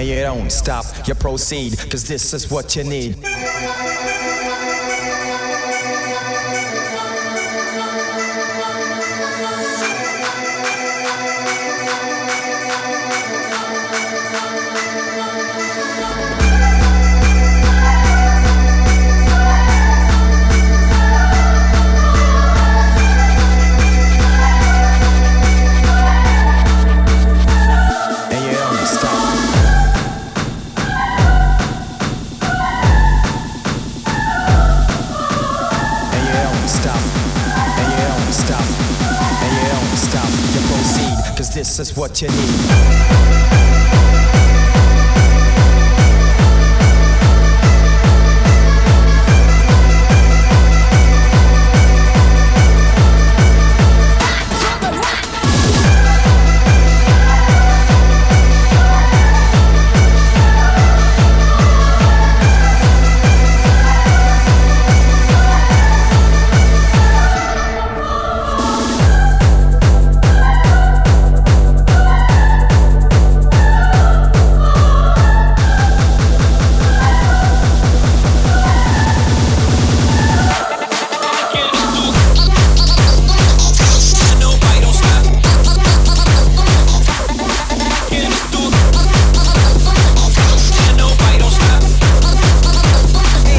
And you don't stop, you proceed, cause this is what you need. Stop. And you don't stop. And you don't stop. You proceed, cause this is what you need.